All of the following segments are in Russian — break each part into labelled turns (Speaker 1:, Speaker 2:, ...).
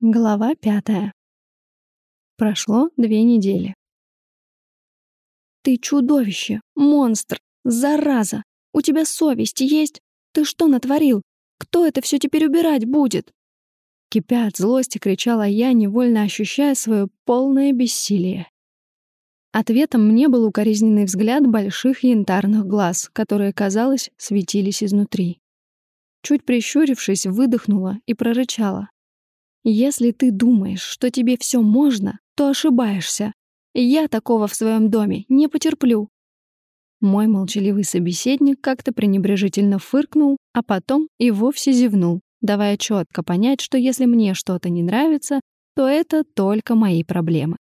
Speaker 1: Глава пятая. Прошло две недели. «Ты чудовище! Монстр! Зараза! У тебя совесть есть? Ты что натворил? Кто это все теперь убирать будет?» Кипя от злости, кричала я, невольно ощущая свое полное бессилие. Ответом мне был укоризненный взгляд больших янтарных глаз, которые, казалось, светились изнутри. Чуть прищурившись, выдохнула и прорычала. Если ты думаешь, что тебе все можно, то ошибаешься. Я такого в своем доме не потерплю. Мой молчаливый собеседник как-то пренебрежительно фыркнул, а потом и вовсе зевнул, давая четко понять, что если мне что-то не нравится, то это только мои проблемы.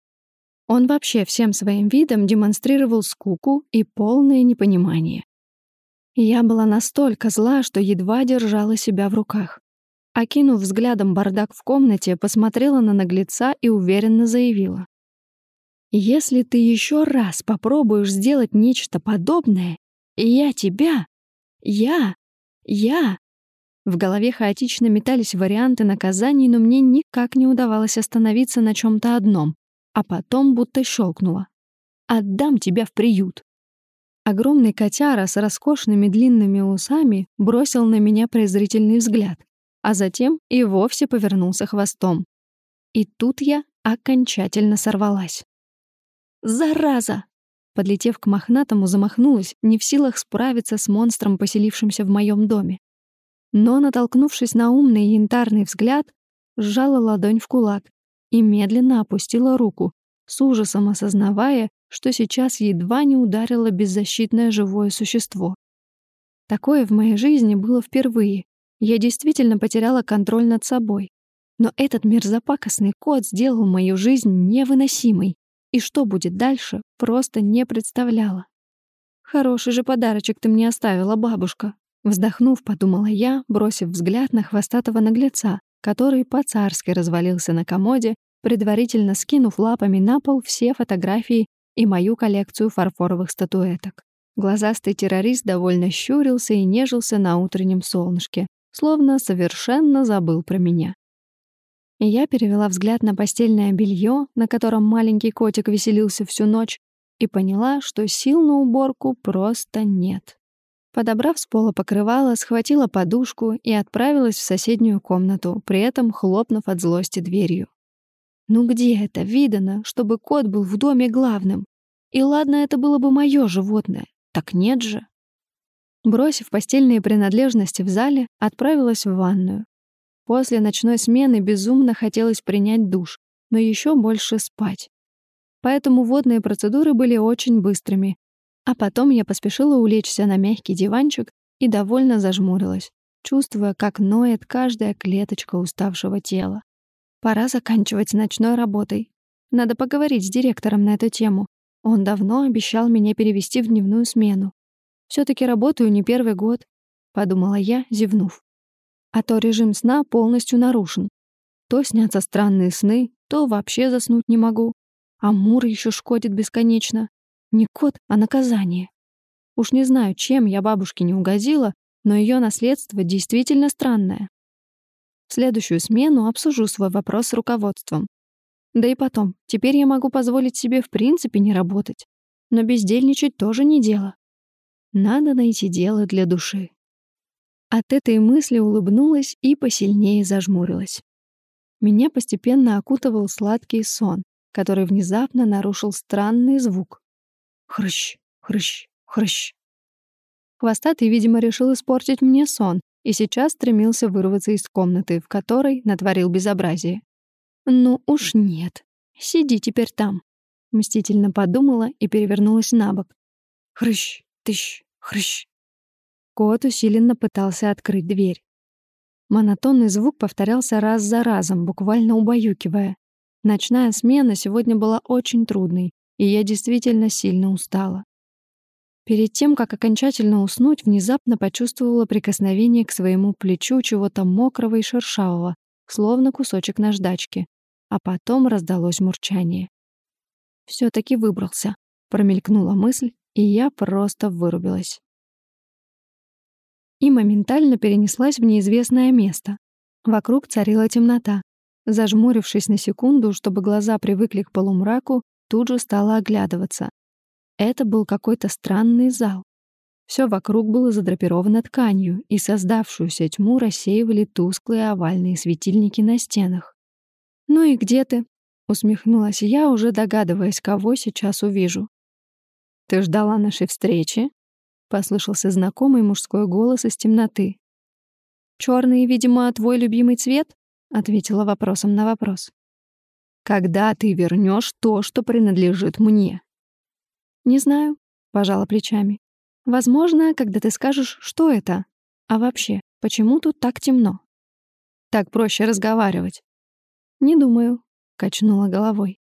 Speaker 1: Он вообще всем своим видом демонстрировал скуку и полное непонимание. Я была настолько зла, что едва держала себя в руках. Окинув взглядом бардак в комнате, посмотрела на наглеца и уверенно заявила. «Если ты еще раз попробуешь сделать нечто подобное, я тебя... Я... Я...» В голове хаотично метались варианты наказаний, но мне никак не удавалось остановиться на чем то одном, а потом будто щелкнуло. «Отдам тебя в приют». Огромный котяра с роскошными длинными усами бросил на меня презрительный взгляд — а затем и вовсе повернулся хвостом. И тут я окончательно сорвалась. «Зараза!» Подлетев к мохнатому, замахнулась, не в силах справиться с монстром, поселившимся в моем доме. Но, натолкнувшись на умный янтарный взгляд, сжала ладонь в кулак и медленно опустила руку, с ужасом осознавая, что сейчас едва не ударило беззащитное живое существо. Такое в моей жизни было впервые, я действительно потеряла контроль над собой. Но этот мерзопакостный кот сделал мою жизнь невыносимой. И что будет дальше, просто не представляла. «Хороший же подарочек ты мне оставила, бабушка», Вздохнув, подумала я, бросив взгляд на хвостатого наглеца, который по-царски развалился на комоде, предварительно скинув лапами на пол все фотографии и мою коллекцию фарфоровых статуэток. Глазастый террорист довольно щурился и нежился на утреннем солнышке, словно совершенно забыл про меня. Я перевела взгляд на постельное белье, на котором маленький котик веселился всю ночь, и поняла, что сил на уборку просто нет. Подобрав с пола покрывало, схватила подушку и отправилась в соседнюю комнату, при этом хлопнув от злости дверью. Ну где это видано, чтобы кот был в доме главным? И ладно, это было бы мое животное. Так нет же. Бросив постельные принадлежности в зале, отправилась в ванную. После ночной смены безумно хотелось принять душ, но еще больше спать. Поэтому водные процедуры были очень быстрыми. А потом я поспешила улечься на мягкий диванчик и довольно зажмурилась, чувствуя, как ноет каждая клеточка уставшего тела. Пора заканчивать ночной работой. Надо поговорить с директором на эту тему. Он давно обещал меня перевести в дневную смену все таки работаю не первый год», — подумала я, зевнув. А то режим сна полностью нарушен. То снятся странные сны, то вообще заснуть не могу. А Мур еще шкодит бесконечно. Не кот, а наказание. Уж не знаю, чем я бабушке не угодила, но ее наследство действительно странное. В следующую смену обсужу свой вопрос с руководством. Да и потом, теперь я могу позволить себе в принципе не работать. Но бездельничать тоже не дело. Надо найти дело для души. От этой мысли улыбнулась и посильнее зажмурилась. Меня постепенно окутывал сладкий сон, который внезапно нарушил странный звук. Хрыщ, хрыщ, хрыщ. Хвостатый, видимо, решил испортить мне сон и сейчас стремился вырваться из комнаты, в которой натворил безобразие. «Ну уж нет. Сиди теперь там», — мстительно подумала и перевернулась на бок. Хрыщ, Тыщ, хрыщ. Кот усиленно пытался открыть дверь. Монотонный звук повторялся раз за разом, буквально убаюкивая. Ночная смена сегодня была очень трудной, и я действительно сильно устала. Перед тем, как окончательно уснуть, внезапно почувствовала прикосновение к своему плечу чего-то мокрого и шершавого, словно кусочек наждачки. А потом раздалось мурчание. все таки выбрался», — промелькнула мысль, и я просто вырубилась. И моментально перенеслась в неизвестное место. Вокруг царила темнота. Зажмурившись на секунду, чтобы глаза привыкли к полумраку, тут же стала оглядываться. Это был какой-то странный зал. Все вокруг было задрапировано тканью, и создавшуюся тьму рассеивали тусклые овальные светильники на стенах. «Ну и где ты?» — усмехнулась я, уже догадываясь, кого сейчас увижу. «Ты ждала нашей встречи?» — послышался знакомый мужской голос из темноты. «Чёрный, видимо, твой любимый цвет?» — ответила вопросом на вопрос. «Когда ты вернешь то, что принадлежит мне?» «Не знаю», — пожала плечами. «Возможно, когда ты скажешь, что это. А вообще, почему тут так темно?» «Так проще разговаривать». «Не думаю», — качнула головой.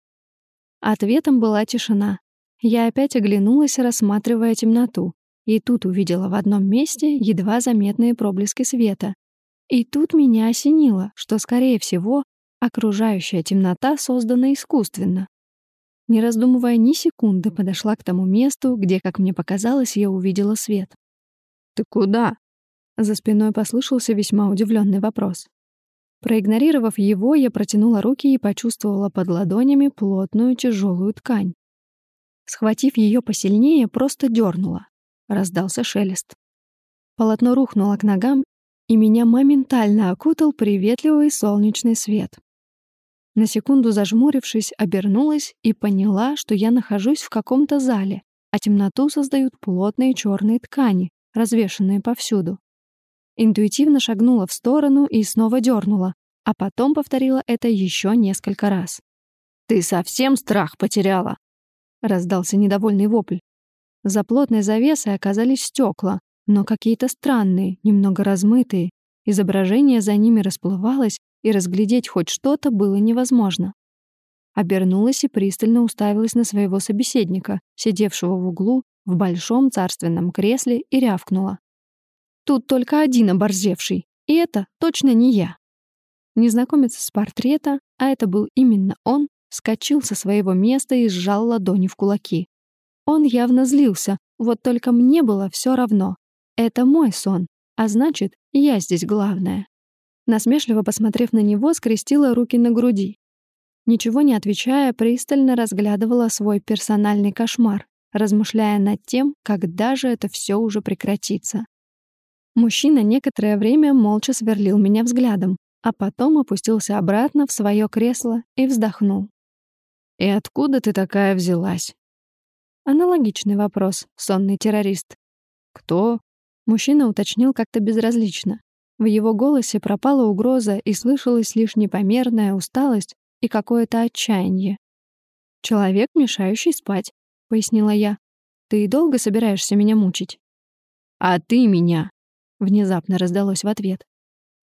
Speaker 1: Ответом была тишина. Я опять оглянулась, рассматривая темноту, и тут увидела в одном месте едва заметные проблески света. И тут меня осенило, что, скорее всего, окружающая темнота создана искусственно. Не раздумывая ни секунды, подошла к тому месту, где, как мне показалось, я увидела свет. «Ты куда?» За спиной послышался весьма удивленный вопрос. Проигнорировав его, я протянула руки и почувствовала под ладонями плотную тяжелую ткань. Схватив ее посильнее, просто дернула. Раздался шелест. Полотно рухнуло к ногам, и меня моментально окутал приветливый солнечный свет. На секунду зажмурившись, обернулась и поняла, что я нахожусь в каком-то зале, а темноту создают плотные черные ткани, развешанные повсюду. Интуитивно шагнула в сторону и снова дернула, а потом повторила это еще несколько раз. «Ты совсем страх потеряла?» — раздался недовольный вопль. За плотной завесой оказались стекла, но какие-то странные, немного размытые. Изображение за ними расплывалось, и разглядеть хоть что-то было невозможно. Обернулась и пристально уставилась на своего собеседника, сидевшего в углу в большом царственном кресле, и рявкнула. «Тут только один оборзевший, и это точно не я». Незнакомец с портрета, а это был именно он, вскочил со своего места и сжал ладони в кулаки. Он явно злился, вот только мне было все равно. Это мой сон, а значит, я здесь главная. Насмешливо посмотрев на него, скрестила руки на груди. Ничего не отвечая, пристально разглядывала свой персональный кошмар, размышляя над тем, когда же это все уже прекратится. Мужчина некоторое время молча сверлил меня взглядом, а потом опустился обратно в свое кресло и вздохнул. «И откуда ты такая взялась?» Аналогичный вопрос, сонный террорист. «Кто?» Мужчина уточнил как-то безразлично. В его голосе пропала угроза и слышалась лишь непомерная усталость и какое-то отчаяние. «Человек, мешающий спать», — пояснила я. «Ты долго собираешься меня мучить?» «А ты меня!» — внезапно раздалось в ответ.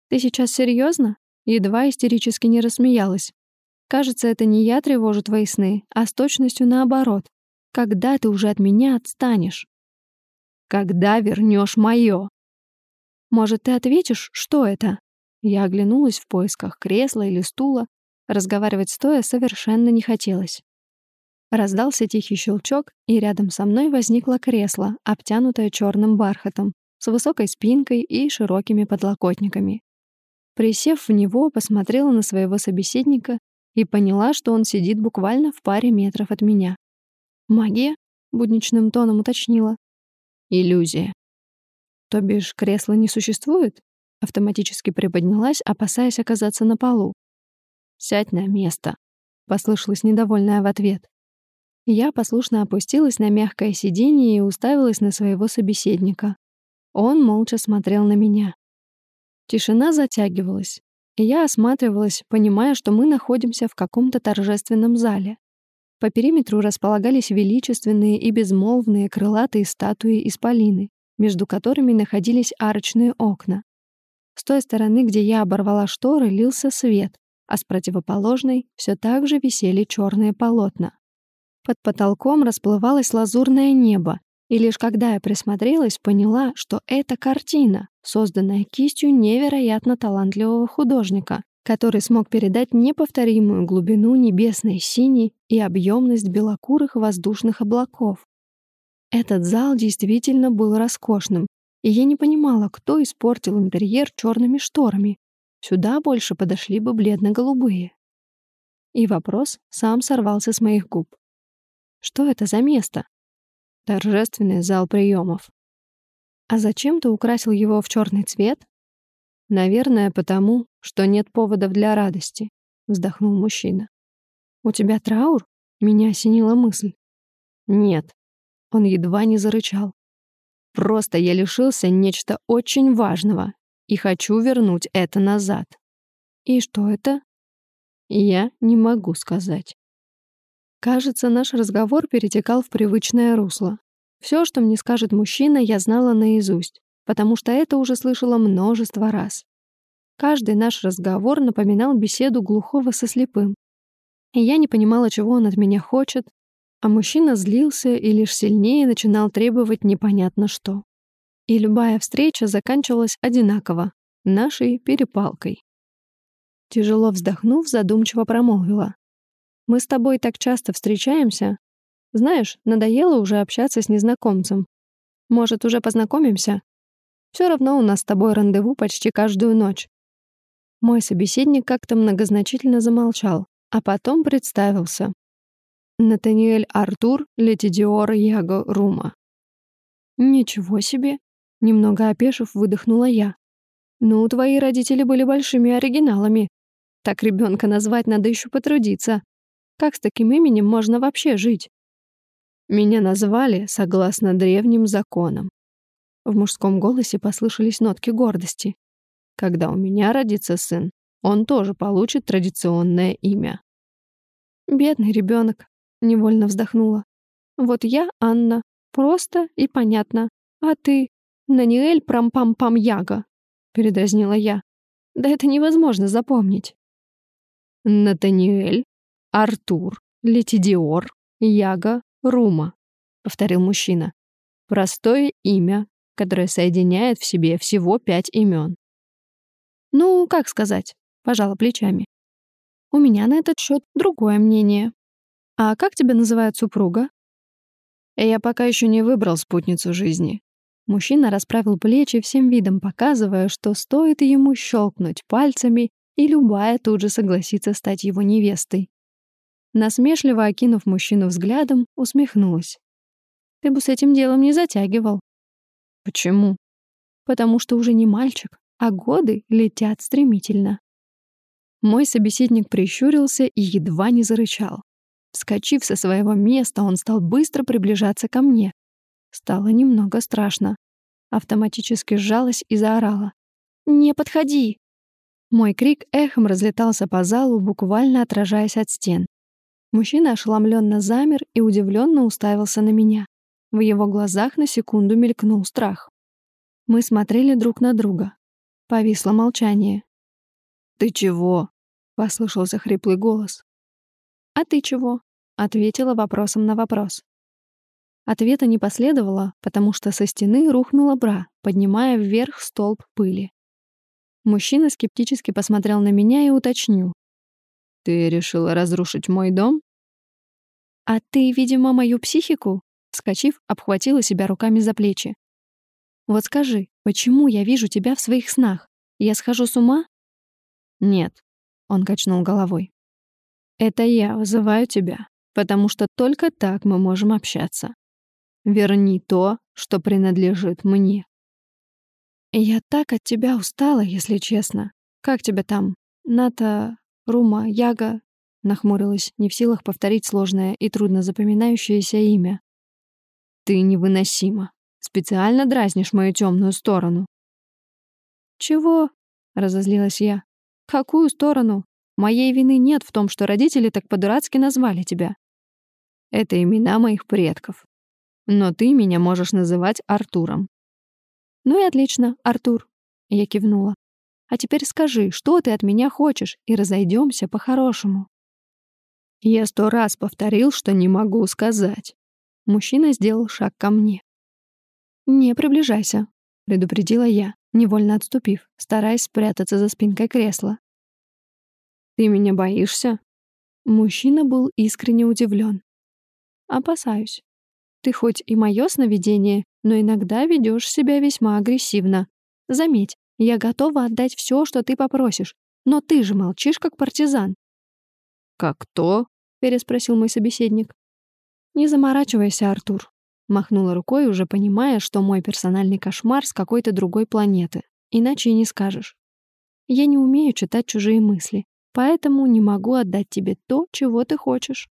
Speaker 1: «Ты сейчас серьезно? Едва истерически не рассмеялась. Кажется, это не я тревожу твои сны, а с точностью наоборот. Когда ты уже от меня отстанешь? Когда вернешь мое? Может, ты ответишь, что это? Я оглянулась в поисках кресла или стула. Разговаривать стоя совершенно не хотелось. Раздался тихий щелчок, и рядом со мной возникло кресло, обтянутое черным бархатом, с высокой спинкой и широкими подлокотниками. Присев в него, посмотрела на своего собеседника и поняла, что он сидит буквально в паре метров от меня. «Магия?» — будничным тоном уточнила. «Иллюзия». «То бишь кресла не существует?» Автоматически приподнялась, опасаясь оказаться на полу. «Сядь на место», — послышалась недовольная в ответ. Я послушно опустилась на мягкое сиденье и уставилась на своего собеседника. Он молча смотрел на меня. Тишина затягивалась. Я осматривалась, понимая, что мы находимся в каком-то торжественном зале. По периметру располагались величественные и безмолвные крылатые статуи исполины, между которыми находились арочные окна. С той стороны, где я оборвала шторы, лился свет, а с противоположной все так же висели черные полотна. Под потолком расплывалось лазурное небо, и лишь когда я присмотрелась, поняла, что это картина, созданная кистью невероятно талантливого художника, который смог передать неповторимую глубину небесной синей и объемность белокурых воздушных облаков. Этот зал действительно был роскошным, и я не понимала, кто испортил интерьер черными шторами. Сюда больше подошли бы бледно-голубые. И вопрос сам сорвался с моих губ. Что это за место? Торжественный зал приемов. А зачем ты украсил его в черный цвет? Наверное, потому, что нет поводов для радости, вздохнул мужчина. У тебя траур? Меня осенила мысль. Нет. Он едва не зарычал. Просто я лишился нечто очень важного и хочу вернуть это назад. И что это? Я не могу сказать. Кажется, наш разговор перетекал в привычное русло. Все, что мне скажет мужчина, я знала наизусть, потому что это уже слышала множество раз. Каждый наш разговор напоминал беседу глухого со слепым. Я не понимала, чего он от меня хочет, а мужчина злился и лишь сильнее начинал требовать непонятно что. И любая встреча заканчивалась одинаково — нашей перепалкой. Тяжело вздохнув, задумчиво промолвила. Мы с тобой так часто встречаемся. Знаешь, надоело уже общаться с незнакомцем. Может, уже познакомимся? Все равно у нас с тобой рандеву почти каждую ночь». Мой собеседник как-то многозначительно замолчал, а потом представился. Натаниэль Артур Летидиор Яго Рума. «Ничего себе!» — немного опешив, выдохнула я. «Ну, твои родители были большими оригиналами. Так ребенка назвать надо еще потрудиться. Как с таким именем можно вообще жить? Меня назвали согласно древним законам. В мужском голосе послышались нотки гордости. Когда у меня родится сын, он тоже получит традиционное имя. Бедный ребенок, невольно вздохнула. Вот я Анна, просто и понятно. А ты Наниэль Прампам-Пам-Яга, передразнила я. Да это невозможно запомнить. Натаниэль Артур, Летидиор, Яга, Рума», — повторил мужчина. «Простое имя, которое соединяет в себе всего пять имен». «Ну, как сказать?» — пожала плечами. «У меня на этот счет другое мнение. А как тебя называет супруга?» «Я пока еще не выбрал спутницу жизни». Мужчина расправил плечи всем видом, показывая, что стоит ему щелкнуть пальцами, и любая тут же согласится стать его невестой. Насмешливо окинув мужчину взглядом, усмехнулась. «Ты бы с этим делом не затягивал». «Почему?» «Потому что уже не мальчик, а годы летят стремительно». Мой собеседник прищурился и едва не зарычал. Вскочив со своего места, он стал быстро приближаться ко мне. Стало немного страшно. Автоматически сжалась и заорала. «Не подходи!» Мой крик эхом разлетался по залу, буквально отражаясь от стен. Мужчина ошеломленно замер и удивленно уставился на меня. В его глазах на секунду мелькнул страх. Мы смотрели друг на друга. Повисло молчание. «Ты чего?» — послышался хриплый голос. «А ты чего?» — ответила вопросом на вопрос. Ответа не последовало, потому что со стены рухнула бра, поднимая вверх столб пыли. Мужчина скептически посмотрел на меня и уточнил. Ты решила разрушить мой дом? А ты, видимо, мою психику? Вскочив, обхватила себя руками за плечи. Вот скажи, почему я вижу тебя в своих снах? Я схожу с ума? Нет, он качнул головой. Это я вызываю тебя, потому что только так мы можем общаться. Верни то, что принадлежит мне. Я так от тебя устала, если честно. Как тебя там? Ната... Рума, Яга, нахмурилась, не в силах повторить сложное и трудно запоминающееся имя. Ты невыносима. Специально дразнишь мою темную сторону. Чего? разозлилась я. Какую сторону? Моей вины нет в том, что родители так по-дурацки назвали тебя. Это имена моих предков. Но ты меня можешь называть Артуром. Ну и отлично, Артур. Я кивнула. А теперь скажи, что ты от меня хочешь, и разойдемся по-хорошему». Я сто раз повторил, что не могу сказать. Мужчина сделал шаг ко мне. «Не приближайся», — предупредила я, невольно отступив, стараясь спрятаться за спинкой кресла. «Ты меня боишься?» Мужчина был искренне удивлен. «Опасаюсь. Ты хоть и мое сновидение, но иногда ведешь себя весьма агрессивно. Заметь, Я готова отдать все, что ты попросишь. Но ты же молчишь, как партизан».
Speaker 2: «Как кто?» — переспросил мой собеседник.
Speaker 1: «Не заморачивайся, Артур», — махнула рукой, уже понимая, что мой персональный кошмар с какой-то другой планеты. Иначе и не скажешь. Я не умею читать чужие мысли, поэтому не могу отдать тебе то, чего ты хочешь.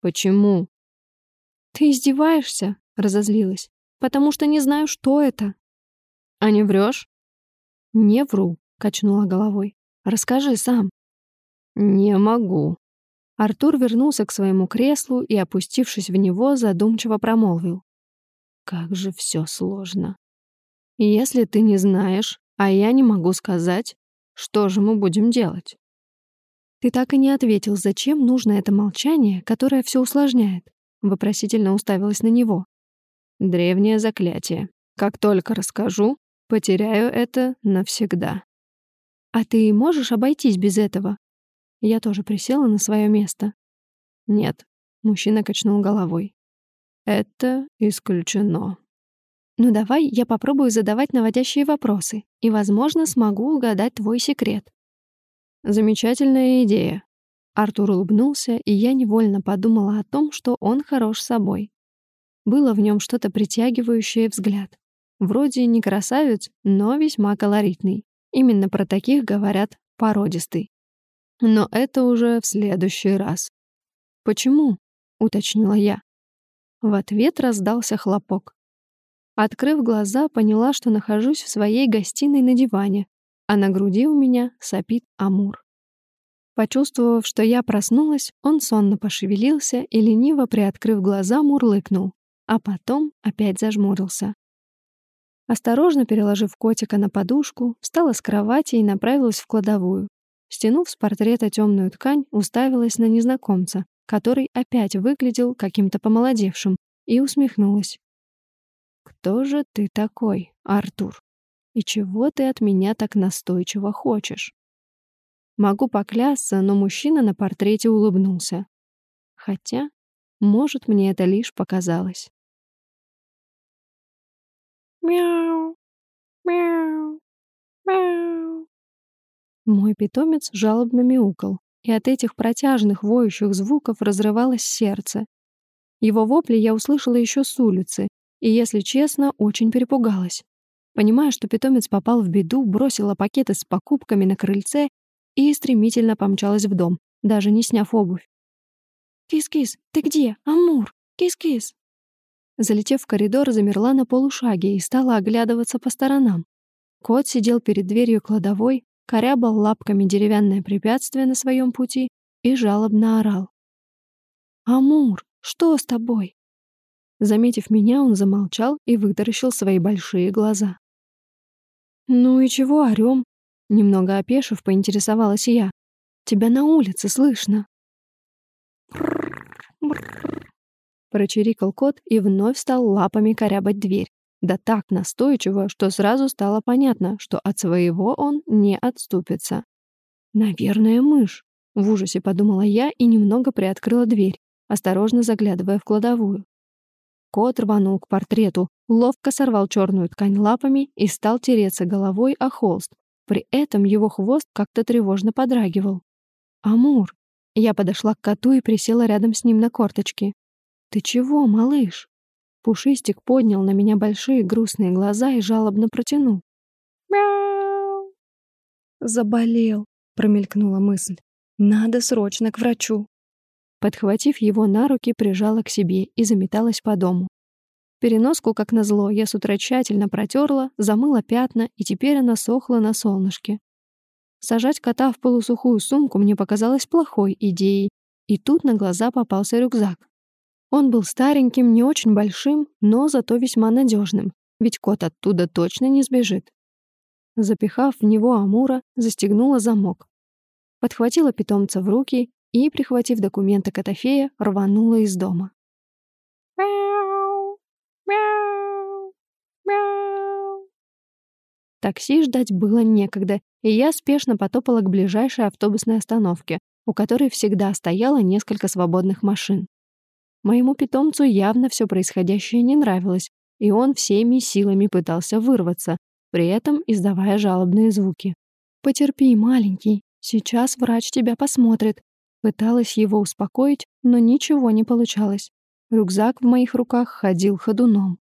Speaker 2: Почему?
Speaker 1: Ты издеваешься? Разозлилась. Потому что не знаю, что это.
Speaker 2: А не врешь?
Speaker 1: Не вру, качнула головой. Расскажи сам.
Speaker 2: Не могу.
Speaker 1: Артур вернулся к своему креслу и, опустившись в него, задумчиво промолвил. Как же все сложно. Если ты не знаешь, а я не могу сказать, что же мы будем делать? Ты так и не ответил, зачем нужно это молчание, которое все усложняет. Вопросительно уставилась на него. Древнее заклятие. Как только расскажу, потеряю это навсегда. А ты можешь обойтись без этого? Я тоже присела на свое место. Нет, мужчина качнул головой. Это исключено. Ну давай я попробую задавать наводящие вопросы, и, возможно, смогу угадать твой секрет. Замечательная идея. Артур улыбнулся, и я невольно подумала о том, что он хорош собой. Было в нем что-то притягивающее взгляд. Вроде не красавец, но весьма колоритный. Именно про таких говорят породистый. Но это уже в следующий раз. «Почему?» — уточнила я. В ответ раздался хлопок. Открыв глаза, поняла, что нахожусь в своей гостиной на диване, а на груди у меня сопит Амур. Почувствовав, что я проснулась, он сонно пошевелился и, лениво приоткрыв глаза, мурлыкнул, а потом опять зажмурился. Осторожно переложив котика на подушку, встала с кровати и направилась в кладовую. Стянув с портрета темную ткань, уставилась на незнакомца, который опять выглядел каким-то помолодевшим, и усмехнулась. Кто же ты такой, Артур? И чего ты от меня так настойчиво хочешь? Могу поклясться, но мужчина на портрете улыбнулся. Хотя, может, мне это лишь показалось. Мяу, мяу, мяу. Мой питомец жалобно мяукал, и от этих протяжных воющих звуков разрывалось сердце. Его вопли я услышала еще с улицы, и, если честно, очень перепугалась. Понимая, что питомец попал в беду, бросила пакеты с покупками на крыльце и стремительно помчалась в дом, даже не сняв обувь. «Кис-кис, ты где? Амур! Кис-кис!» Залетев в коридор, замерла на полушаге и стала оглядываться по сторонам. Кот сидел перед дверью кладовой, корябал лапками деревянное препятствие на своем пути и жалобно орал. «Амур, что с тобой?» Заметив меня, он замолчал и вытаращил свои большие глаза. «Ну и чего орём?» Немного опешив, поинтересовалась я. «Тебя на улице слышно». Прочирикал кот и вновь стал лапами корябать дверь. Да так настойчиво, что сразу стало понятно, что от своего он не отступится. «Наверное, мышь», — в ужасе подумала я и немного приоткрыла дверь, осторожно заглядывая в кладовую. Кот рванул к портрету, ловко сорвал черную ткань лапами и стал тереться головой о холст. При этом его хвост как-то тревожно подрагивал. «Амур!» Я подошла к коту и присела рядом с ним на корточки. «Ты чего, малыш?» Пушистик поднял на меня большие грустные глаза и жалобно протянул. «Мяу!» «Заболел», — промелькнула мысль. «Надо срочно к врачу». Подхватив его на руки, прижала к себе и заметалась по дому. Переноску, как назло, я с утра тщательно протерла, замыла пятна, и теперь она сохла на солнышке. Сажать кота в полусухую сумку мне показалось плохой идеей, и тут на глаза попался рюкзак. Он был стареньким, не очень большим, но зато весьма надежным, ведь кот оттуда точно не сбежит. Запихав в него Амура, застегнула замок. Подхватила питомца в руки и, прихватив документы Котофея, рванула из дома. Мяу, мяу, мяу. Такси ждать было некогда, и я спешно потопала к ближайшей автобусной остановке, у которой всегда стояло несколько свободных машин. Моему питомцу явно все происходящее не нравилось, и он всеми силами пытался вырваться, при этом издавая жалобные звуки. «Потерпи, маленький, сейчас врач тебя посмотрит». Пыталась его успокоить, но ничего не получалось. Рюкзак в моих руках ходил ходуном.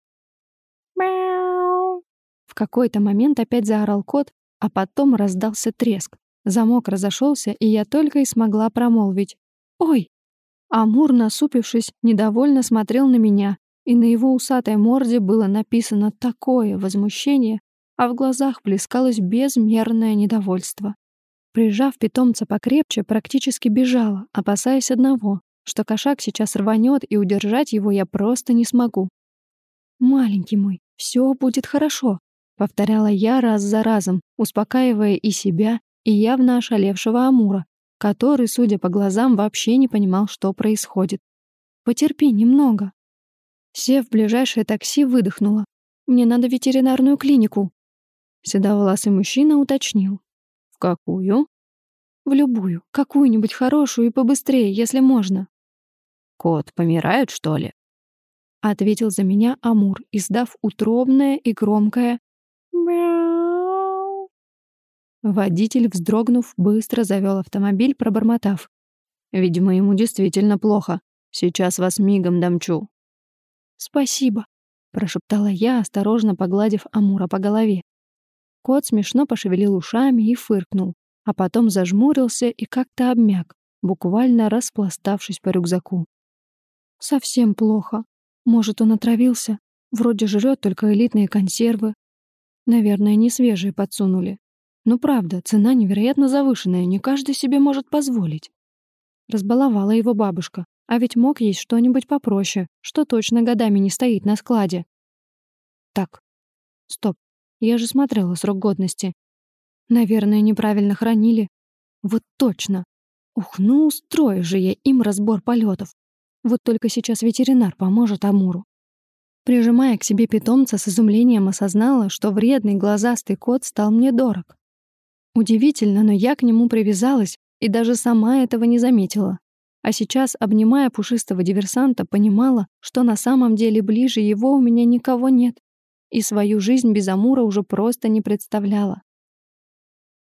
Speaker 1: «Мяу!» В какой-то момент опять заорал кот, а потом раздался треск. Замок разошелся, и я только и смогла промолвить. «Ой!» Амур, насупившись, недовольно смотрел на меня, и на его усатой морде было написано такое возмущение, а в глазах плескалось безмерное недовольство. Прижав питомца покрепче, практически бежала, опасаясь одного, что кошак сейчас рванет, и удержать его я просто не смогу. «Маленький мой, все будет хорошо», — повторяла я раз за разом, успокаивая и себя, и явно ошалевшего Амура, который, судя по глазам, вообще не понимал, что происходит. «Потерпи немного». Сев в ближайшее такси, выдохнула. «Мне надо в ветеринарную клинику». Седовласый мужчина уточнил. «В какую?» «В любую. Какую-нибудь хорошую и побыстрее, если можно».
Speaker 2: «Кот помирает, что ли?»
Speaker 1: Ответил за меня Амур, издав утробное и громкое «мяу». Водитель, вздрогнув, быстро завел автомобиль, пробормотав.
Speaker 2: «Видимо, ему действительно плохо. Сейчас вас мигом домчу».
Speaker 1: «Спасибо», — прошептала я, осторожно погладив Амура по голове. Кот смешно пошевелил ушами и фыркнул, а потом зажмурился и как-то обмяк, буквально распластавшись по рюкзаку. Совсем плохо. Может, он отравился? Вроде жрет только элитные консервы. Наверное, не свежие подсунули. Ну правда, цена невероятно завышенная, не каждый себе может позволить. Разбаловала его бабушка, а ведь мог есть что-нибудь попроще, что точно годами не стоит на складе. Так, стоп. Я же смотрела срок годности. Наверное, неправильно хранили. Вот точно. Ух, ну устрою же я им разбор полетов. Вот только сейчас ветеринар поможет Амуру. Прижимая к себе питомца, с изумлением осознала, что вредный глазастый кот стал мне дорог. Удивительно, но я к нему привязалась и даже сама этого не заметила. А сейчас, обнимая пушистого диверсанта, понимала, что на самом деле ближе его у меня никого нет и свою жизнь без Амура уже просто не представляла.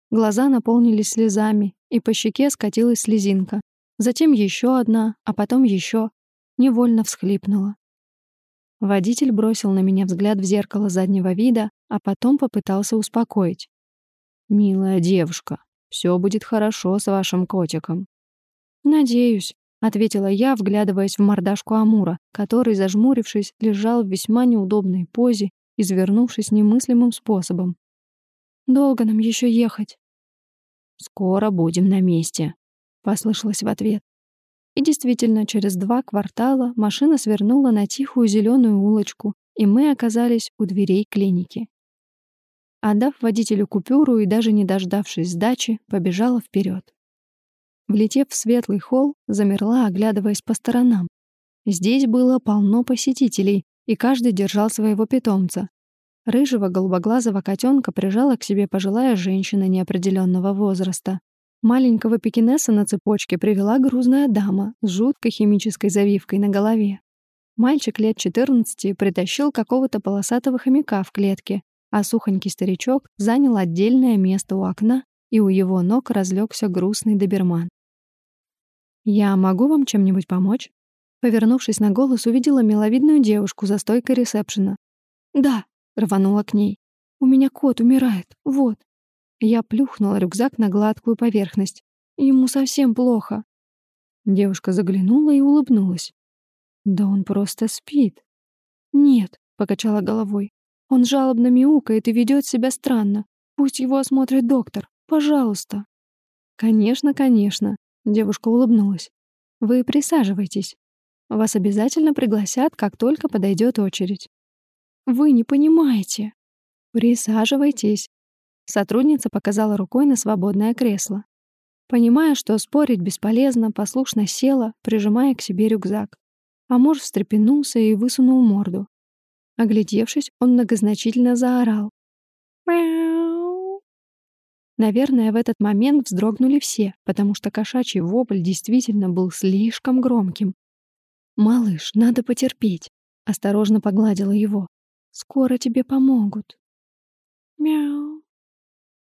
Speaker 1: Глаза наполнились слезами, и по щеке скатилась слезинка. Затем еще одна, а потом еще. Невольно всхлипнула. Водитель бросил на меня взгляд в зеркало заднего вида, а потом попытался успокоить. «Милая девушка, все будет хорошо с вашим котиком». «Надеюсь», — ответила я, вглядываясь в мордашку Амура, который, зажмурившись, лежал в весьма неудобной позе извернувшись немыслимым способом. «Долго нам еще ехать?» «Скоро будем на месте», — послышалось в ответ. И действительно, через два квартала машина свернула на тихую зеленую улочку, и мы оказались у дверей клиники. Отдав водителю купюру и даже не дождавшись сдачи, побежала вперед. Влетев в светлый холл, замерла, оглядываясь по сторонам. Здесь было полно посетителей, и каждый держал своего питомца. Рыжего голубоглазого котенка прижала к себе пожилая женщина неопределенного возраста. Маленького пекинеса на цепочке привела грузная дама с жуткой химической завивкой на голове. Мальчик лет 14 притащил какого-то полосатого хомяка в клетке, а сухонький старичок занял отдельное место у окна, и у его ног разлегся грустный доберман. «Я могу вам чем-нибудь помочь?» Повернувшись на голос, увидела миловидную девушку за стойкой ресепшена. «Да», — рванула к ней. «У меня кот умирает, вот». Я плюхнула рюкзак на гладкую поверхность. Ему совсем плохо. Девушка заглянула и улыбнулась. «Да он просто спит». «Нет», — покачала головой. «Он жалобно мяукает и ведет себя странно. Пусть его осмотрит доктор. Пожалуйста». «Конечно, конечно», — девушка улыбнулась. «Вы присаживайтесь. Вас обязательно пригласят, как только подойдет очередь. Вы не понимаете. Присаживайтесь. Сотрудница показала рукой на свободное кресло. Понимая, что спорить бесполезно, послушно села, прижимая к себе рюкзак. А муж встрепенулся и высунул морду. Оглядевшись, он многозначительно заорал. «Мяу!» Наверное, в этот момент вздрогнули все, потому что кошачий вопль действительно был слишком громким. «Малыш, надо потерпеть», — осторожно погладила его. «Скоро тебе помогут». Мяу.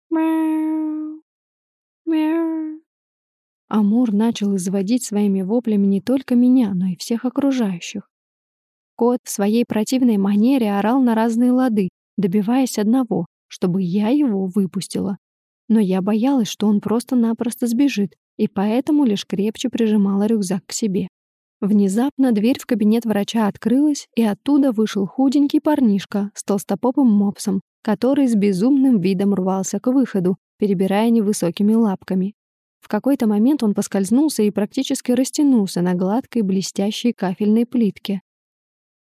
Speaker 1: Мяу. Мяу. Амур начал изводить своими воплями не только меня, но и всех окружающих. Кот в своей противной манере орал на разные лады, добиваясь одного, чтобы я его выпустила. Но я боялась, что он просто-напросто сбежит, и поэтому лишь крепче прижимала рюкзак к себе. Внезапно дверь в кабинет врача открылась, и оттуда вышел худенький парнишка с толстопопым мопсом, который с безумным видом рвался к выходу, перебирая невысокими лапками. В какой-то момент он поскользнулся и практически растянулся на гладкой блестящей кафельной плитке.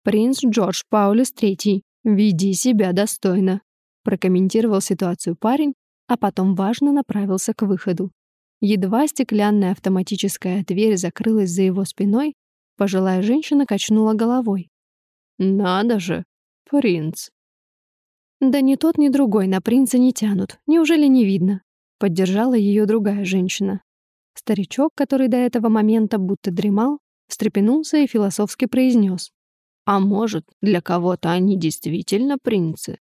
Speaker 1: «Принц Джордж Паулюс III, веди себя достойно», прокомментировал ситуацию парень, а потом важно направился к выходу. Едва стеклянная автоматическая дверь закрылась за его спиной, пожилая женщина качнула головой. «Надо же, принц!» «Да ни тот, ни другой на принца не тянут, неужели не видно?» Поддержала ее другая женщина. Старичок, который до этого момента будто дремал, встрепенулся и философски произнес. А может, для кого-то они действительно принцы?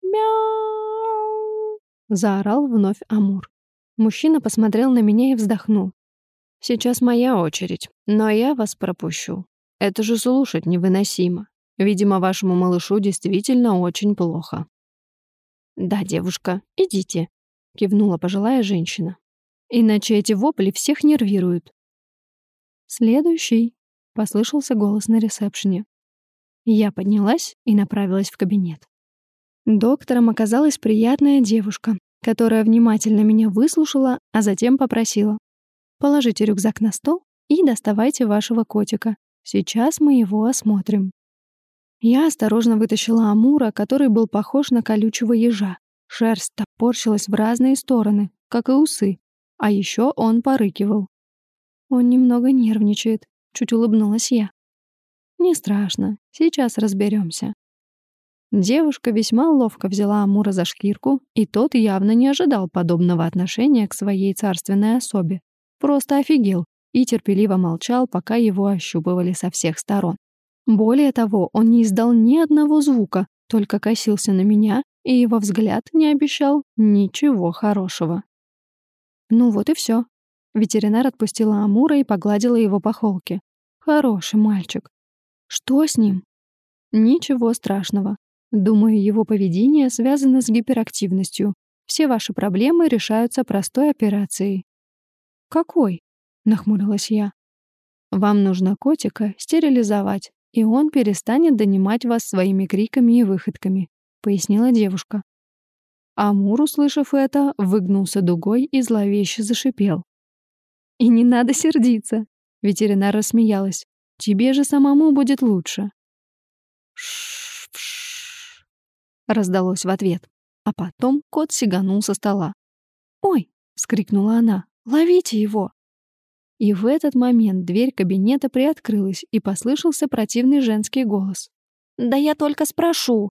Speaker 1: «Мяу!» — заорал вновь Амур. Мужчина посмотрел на меня и вздохнул. «Сейчас моя очередь, но я вас пропущу. Это же слушать невыносимо. Видимо, вашему малышу действительно очень плохо». «Да, девушка, идите», — кивнула пожилая женщина. «Иначе эти вопли всех нервируют». «Следующий», Послышался голос на ресепшене. Я поднялась и направилась в кабинет. Доктором оказалась приятная девушка, которая внимательно меня выслушала, а затем попросила. «Положите рюкзак на стол и доставайте вашего котика. Сейчас мы его осмотрим». Я осторожно вытащила Амура, который был похож на колючего ежа. Шерсть топорщилась в разные стороны, как и усы, а еще он порыкивал. Он немного нервничает, Чуть улыбнулась я. «Не страшно, сейчас разберемся. Девушка весьма ловко взяла Амура за шкирку, и тот явно не ожидал подобного отношения к своей царственной особе. Просто офигел и терпеливо молчал, пока его ощупывали со всех сторон. Более того, он не издал ни одного звука, только косился на меня, и его взгляд не обещал ничего хорошего. Ну вот и все. Ветеринар отпустила Амура и погладила его по холке. Хороший мальчик. Что с ним? Ничего страшного. Думаю, его поведение связано с гиперактивностью. Все ваши проблемы решаются простой операцией. Какой? Нахмурилась я. Вам нужно котика стерилизовать, и он перестанет донимать вас своими криками и выходками, пояснила девушка. Амур, услышав это, выгнулся дугой и зловеще зашипел. «И не надо сердиться. Ветеринар рассмеялась. «Тебе же самому будет лучше». «Ш-ш-ш», раздалось в ответ. А потом кот сиганул со стола. «Ой!» — вскрикнула она. «Ловите его!» И в этот момент дверь кабинета приоткрылась, и послышался противный женский голос. «Да я только спрошу!»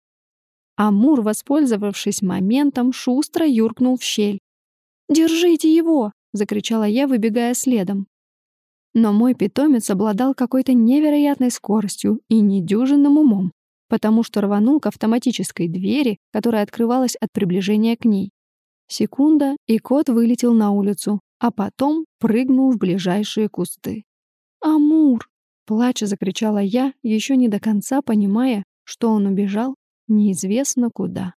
Speaker 1: Амур, воспользовавшись моментом, шустро юркнул в щель. «Держите его!» — закричала я, выбегая следом. Но мой питомец обладал какой-то невероятной скоростью и недюжинным умом, потому что рванул к автоматической двери, которая открывалась от приближения к ней. Секунда, и кот вылетел на улицу, а потом прыгнул в ближайшие кусты. «Амур!» — плача закричала я, еще не до конца понимая, что он убежал неизвестно куда.